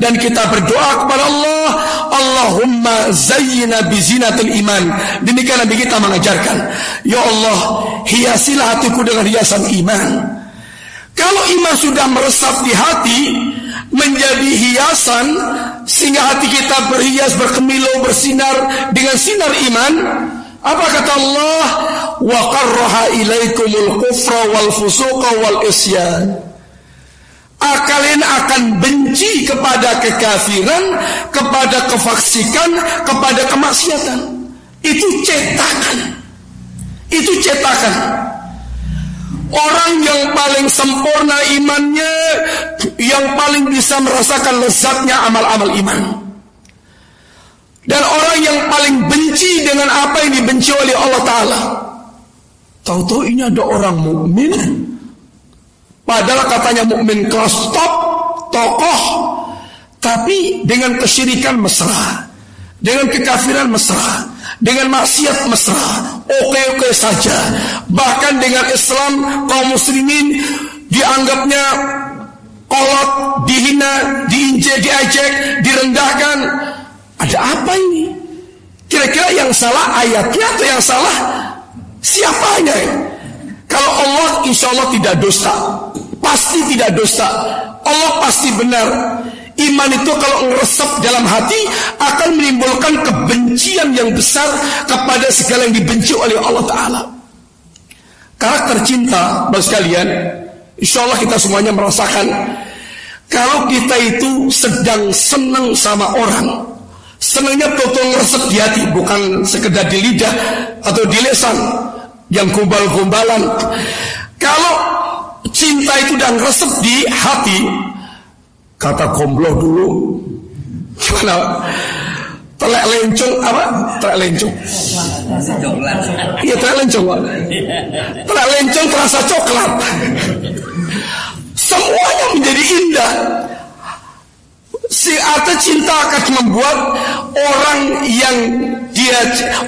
dan kita berdoa kepada Allah Allahumma zayyina bizinatul iman demikian Nabi kita mengajarkan ya Allah hiasilah hatiku dengan hiasan iman kalau iman sudah meresap di hati menjadi hiasan sehingga hati kita berhias berkemilau bersinar dengan sinar iman apa kata Allah? Wa qarraha ilaikumul kufra wal fusuqa wal isyan. Kalian akan benci kepada kekafiran, kepada kefaksikan, kepada kemaksiatan. Itu cetakan. Itu cetakan. Orang yang paling sempurna imannya, yang paling bisa merasakan lezatnya amal-amal iman. Dan orang yang paling benci dengan apa yang dibenci oleh Allah Ta'ala. Tahu-tahu ini ada orang mukmin, padahal katanya mukmin kelas top, tokoh, tapi dengan kesyirikan mesra, dengan kekafiran mesra, dengan maksiat mesra, oke-oke saja. Bahkan dengan Islam kaum muslimin dianggapnya kolot, dihina, diinjek, diajek, direndahkan. Ada apa ini? Kira-kira yang salah ayatnya atau yang salah siapanya? Kalau Allah insya Allah tidak dosa, pasti tidak dosa. Allah pasti benar. Iman itu kalau meresap dalam hati akan menimbulkan kebencian yang besar kepada segala yang dibenci oleh Allah Ta'ala. Karakter cinta, bagi sekalian, insya Allah kita semuanya merasakan kalau kita itu sedang senang sama orang, Senangnya betul ngeresep di hati, bukan sekedar di lidah atau di lesan yang gombal-gombalan. Kalau cinta itu dan resep di hati, kata gombloh dulu, gimana? Telek lencong apa? Telek lencong. Iya telek lencong. Telek lencong terasa coklat. Semuanya menjadi indah. Si atau cinta akan membuat orang yang dia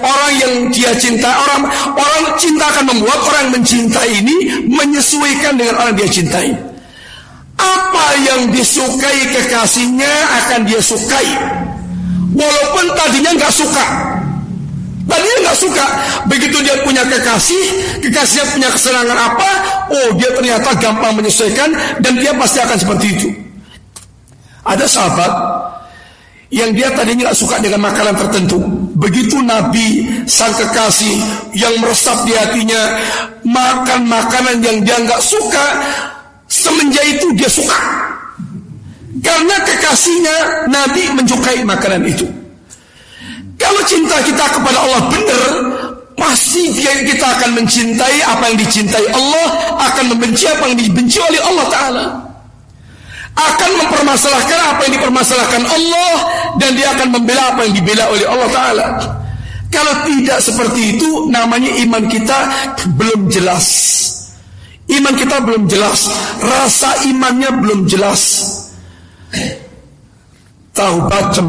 orang yang dia cinta orang orang cinta akan membuat orang yang mencintai ini menyesuaikan dengan orang yang dia cintai. Apa yang disukai kekasihnya akan dia sukai, walaupun tadinya nggak suka. Tadinya nggak suka. Begitu dia punya kekasih, kekasihnya punya kesenangan apa, oh dia ternyata gampang menyesuaikan dan dia pasti akan seperti itu. Ada sahabat yang dia tadinya tidak suka dengan makanan tertentu. Begitu Nabi sang kekasih yang meresap di hatinya makan makanan yang dia nggak suka, semenjak itu dia suka. Karena kekasihnya Nabi menyukai makanan itu. Kalau cinta kita kepada Allah benar, pasti kita akan mencintai apa yang dicintai Allah, akan membenci apa yang dibenci oleh Allah Ta'ala akan mempermasalahkan apa yang dipermasalahkan Allah dan dia akan membela apa yang dibela oleh Allah Ta'ala. Kalau tidak seperti itu namanya iman kita belum jelas. Iman kita belum jelas, rasa imannya belum jelas. Tahu bacem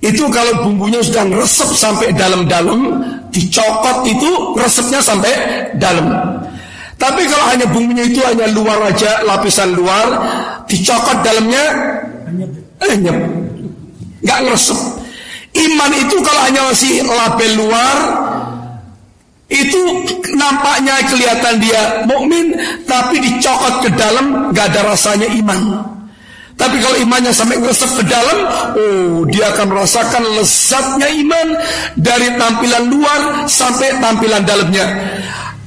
itu kalau bumbunya sudah resep sampai dalam-dalam, dicokot itu resepnya sampai dalam. Tapi kalau hanya bumbunya itu hanya luar aja, lapisan luar, dicokot dalamnya, enyep, nggak ngeresep. Iman itu kalau hanya masih label luar, itu nampaknya kelihatan dia mukmin, tapi dicokot ke dalam, nggak ada rasanya iman. Tapi kalau imannya sampai ngeresep ke dalam, oh dia akan merasakan lezatnya iman dari tampilan luar sampai tampilan dalamnya.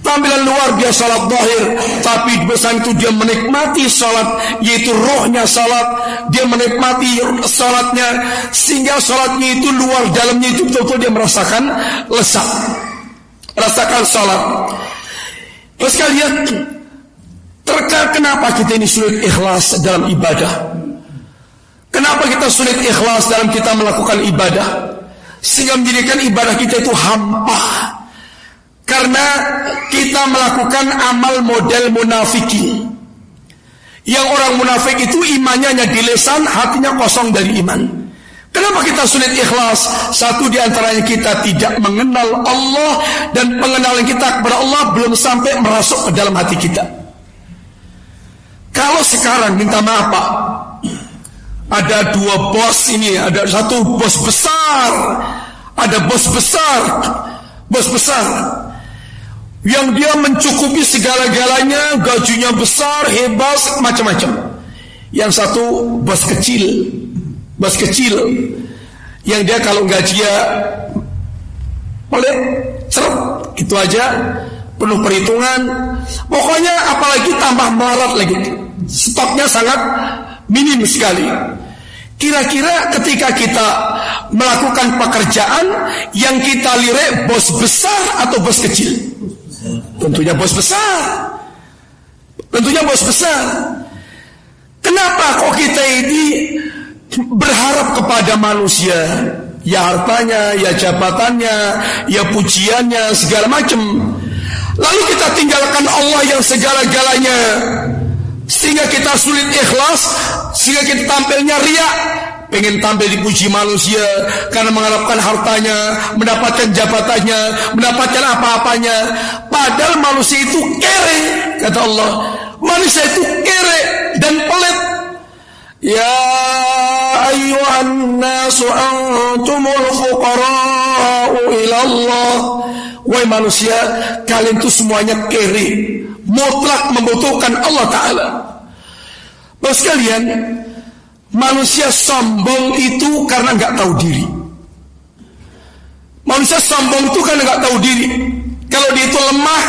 Tampilan luar dia salat zahir, tapi di itu dia menikmati salat, yaitu rohnya salat, dia menikmati salatnya, sehingga salatnya itu luar dalamnya itu betul-betul dia merasakan lesat, rasakan salat. Terus kalian terkait kenapa kita ini sulit ikhlas dalam ibadah? Kenapa kita sulit ikhlas dalam kita melakukan ibadah? Sehingga menjadikan ibadah kita itu hampa. Karena kita melakukan amal model munafiki. Yang orang munafik itu imannya hanya di lesan, hatinya kosong dari iman. Kenapa kita sulit ikhlas? Satu di antaranya kita tidak mengenal Allah dan pengenalan kita kepada Allah belum sampai merasuk ke dalam hati kita. Kalau sekarang minta maaf Pak, ada dua bos ini, ada satu bos besar, ada bos besar, bos besar yang dia mencukupi segala-galanya, gajinya besar, hebat, macam-macam. Yang satu bos kecil, bos kecil, yang dia kalau gaji ya pelit, ceret, gitu aja, penuh perhitungan. Pokoknya apalagi tambah melarat lagi, stoknya sangat minim sekali. Kira-kira ketika kita melakukan pekerjaan yang kita lirik bos besar atau bos kecil? Tentunya bos besar. Tentunya bos besar. Kenapa kok kita ini berharap kepada manusia? Ya hartanya, ya jabatannya, ya pujiannya, segala macam. Lalu kita tinggalkan Allah yang segala-galanya. Sehingga kita sulit ikhlas, sehingga kita tampilnya riak, pengen tampil dipuji manusia karena mengharapkan hartanya, mendapatkan jabatannya, mendapatkan apa-apanya. Padahal manusia itu kere, kata Allah. Manusia itu kere dan pelit. Ya ayyuhan nasu antumul fuqara'u ila Allah. Wahai manusia, kalian itu semuanya kere, mutlak membutuhkan Allah Ta'ala. Bos kalian, Manusia sombong itu karena nggak tahu diri. Manusia sombong itu karena nggak tahu diri. Kalau dia itu lemah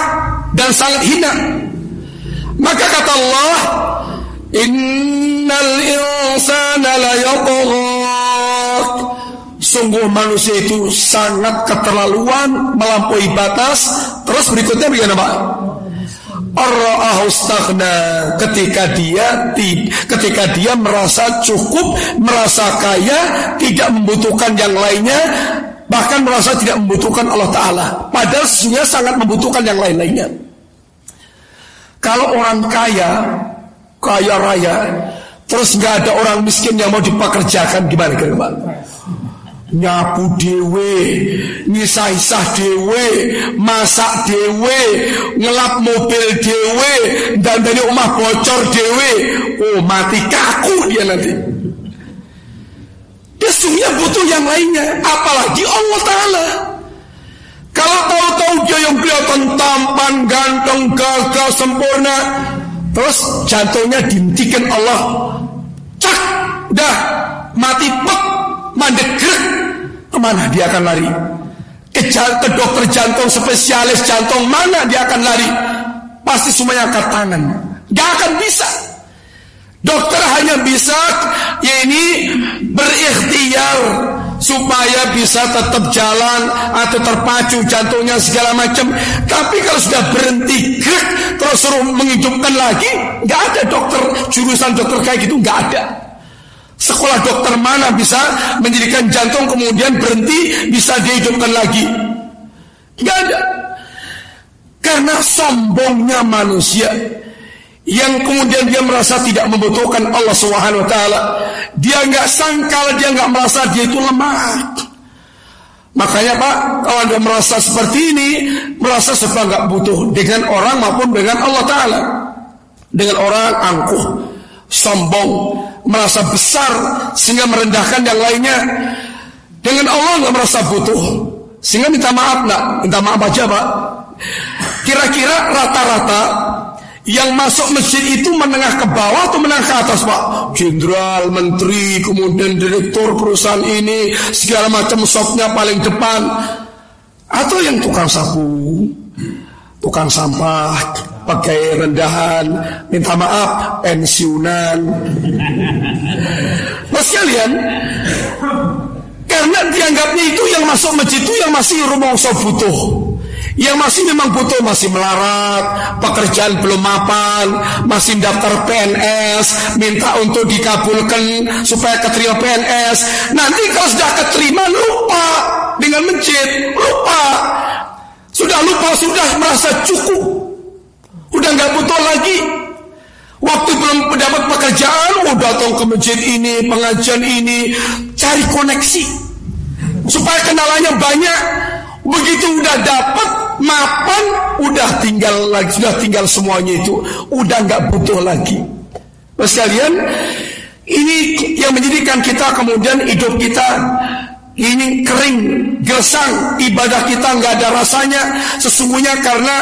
dan sangat hina. Maka kata Allah, Innal insana Sungguh manusia itu sangat keterlaluan, melampaui batas. Terus berikutnya bagaimana Pak? Ketika dia ketika dia merasa cukup, merasa kaya, tidak membutuhkan yang lainnya, bahkan merasa tidak membutuhkan Allah Taala. Padahal sesungguhnya sangat membutuhkan yang lain-lainnya. Kalau orang kaya, kaya raya, terus nggak ada orang miskin yang mau dipekerjakan, gimana kira-kira? Nyapu dewe, nyisah-isah dewe, masak dewe, ngelap mobil dewe, dan dari rumah bocor dewe. Oh mati kaku dia nanti. Dia butuh yang lainnya, apalagi Allah Ta'ala. Kalau tahu-tahu dia yang kelihatan tampan, ganteng, gagah, sempurna, terus jantungnya dihentikan Allah. Cak, dah mati pek, mandek Ke mana dia akan lari? Ke, ke dokter jantung spesialis jantung mana dia akan lari? Pasti semuanya angkat tangan. Gak akan bisa. Dokter hanya bisa ya ini berikhtiar supaya bisa tetap jalan atau terpacu jantungnya segala macam. Tapi kalau sudah berhenti terus suruh menghidupkan lagi, nggak ada dokter jurusan dokter kayak gitu nggak ada. Sekolah dokter mana bisa menjadikan jantung kemudian berhenti bisa dihidupkan lagi? Gak ada. Karena sombongnya manusia yang kemudian dia merasa tidak membutuhkan Allah Subhanahu wa taala. Dia nggak sangkal, dia nggak merasa dia itu lemah. Makanya Pak, kalau Anda merasa seperti ini, merasa serba nggak butuh dengan orang maupun dengan Allah Taala, dengan orang angkuh, sombong, merasa besar sehingga merendahkan yang lainnya. Dengan Allah nggak merasa butuh, sehingga minta maaf nggak, minta maaf aja pak. Kira-kira rata-rata yang masuk masjid itu menengah ke bawah atau menengah ke atas pak? Jenderal, menteri, kemudian direktur perusahaan ini, segala macam sopnya paling depan, atau yang tukang sapu, tukang sampah, pakai rendahan, minta maaf, pensiunan. Mas kalian, karena dianggapnya itu yang masuk masjid itu yang masih rumah butuh. Yang masih memang butuh masih melarat, pekerjaan belum mapan, masih daftar PNS, minta untuk dikabulkan supaya keterima PNS. Nanti kalau sudah keterima lupa dengan masjid, lupa. Sudah lupa, sudah merasa cukup. Udah nggak butuh lagi. Waktu belum mendapat pekerjaan, udah datang ke masjid ini, pengajian ini, cari koneksi. Supaya kenalannya banyak. Begitu udah dapat, mapan, udah tinggal lagi, sudah tinggal semuanya itu, udah nggak butuh lagi. Mas ini yang menjadikan kita kemudian hidup kita ini kering, gersang, ibadah kita nggak ada rasanya. Sesungguhnya karena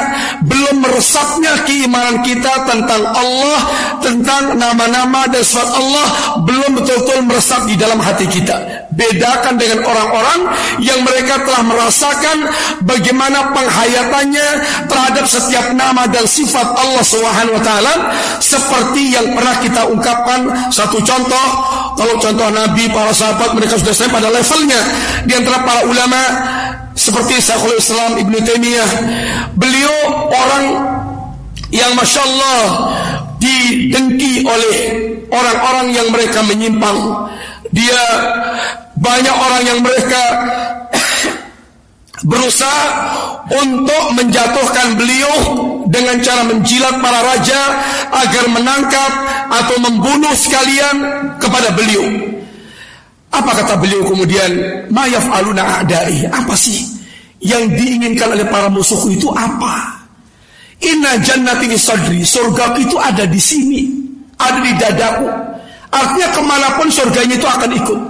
belum meresapnya keimanan kita tentang Allah, tentang nama-nama dan sifat Allah belum betul-betul meresap di dalam hati kita. Bedakan dengan orang-orang yang mereka telah merasakan bagaimana penghayatannya terhadap setiap nama dan sifat Allah Subhanahu wa taala seperti yang pernah kita ungkapkan satu contoh kalau contoh Nabi para sahabat mereka sudah sampai pada levelnya. Di antara para ulama seperti Syekhul Islam Ibnu Taimiyah beliau orang yang masya Allah didengki oleh orang-orang yang mereka menyimpang. Dia banyak orang yang mereka berusaha untuk menjatuhkan beliau dengan cara menjilat para raja agar menangkap atau membunuh sekalian kepada beliau. Apa kata beliau kemudian? Mayaf aluna a'dai. Apa sih yang diinginkan oleh para musuhku itu apa? Inna jannati sadri. Surga itu ada di sini. Ada di dadaku. Artinya ke mana pun surganya itu akan ikut.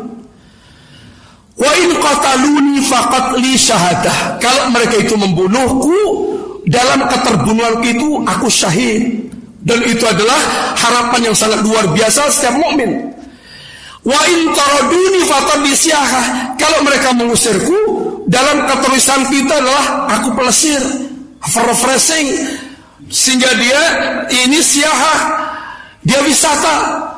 Wa in qataluni faqat li syahadah. Kalau mereka itu membunuhku, dalam keterbunuhan itu aku syahid. Dan itu adalah harapan yang sangat luar biasa setiap mukmin. Wa in taraduni Kalau mereka mengusirku, dalam keterusan kita adalah aku pelesir, refreshing sehingga dia ini siahah, dia wisata.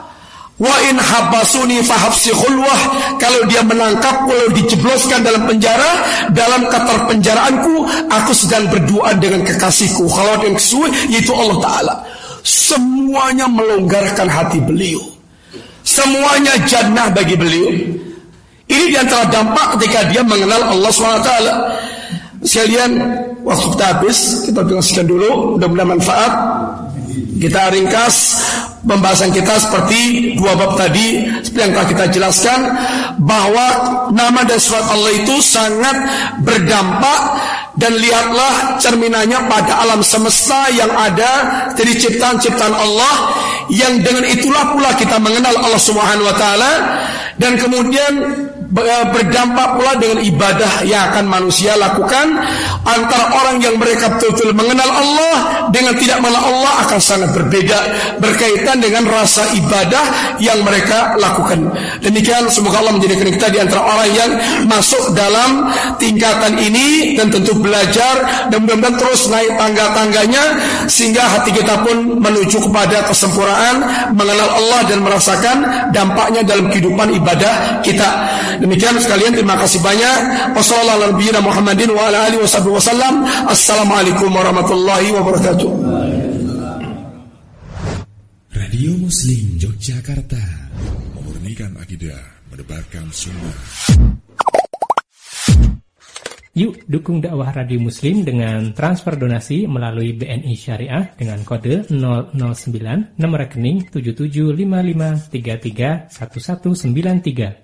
Wa in habasuni fahabsi khulwah. Kalau dia menangkap Kalau dijebloskan dalam penjara Dalam keterpenjaraanku Aku sedang berdoa dengan kekasihku. Kalau yang kesuai Yaitu Allah Ta'ala. Semuanya melonggarkan hati beliau. Semuanya jannah bagi beliau. Ini di antara dampak ketika dia mengenal Allah SWT Sekalian Waktu kita habis Kita jelaskan dulu Mudah-mudahan manfaat. Kita ringkas pembahasan kita seperti dua bab tadi seperti yang telah kita jelaskan bahwa nama dan sifat Allah itu sangat berdampak dan lihatlah cerminannya pada alam semesta yang ada dari ciptaan-ciptaan Allah yang dengan itulah pula kita mengenal Allah Subhanahu wa taala. Dan kemudian berdampak pula dengan ibadah yang akan manusia lakukan antara orang yang mereka betul-betul mengenal Allah dengan tidak mengenal Allah akan sangat berbeda berkaitan dengan rasa ibadah yang mereka lakukan. Demikian semoga Allah menjadikan kita di antara orang yang masuk dalam tingkatan ini dan tentu belajar dan mudah-mudahan terus naik tangga-tangganya sehingga hati kita pun menuju kepada kesempurnaan mengenal Allah dan merasakan dampaknya dalam kehidupan ibadah kita. Demikian sekalian terima kasih banyak. Assalamualaikum warahmatullahi wabarakatuh. Radio Muslim Yogyakarta Memurnikan akidah, mendebarkan sunnah. Yuk dukung dakwah Radio Muslim dengan transfer donasi melalui BNI Syariah dengan kode 009 nomor rekening 7755331193.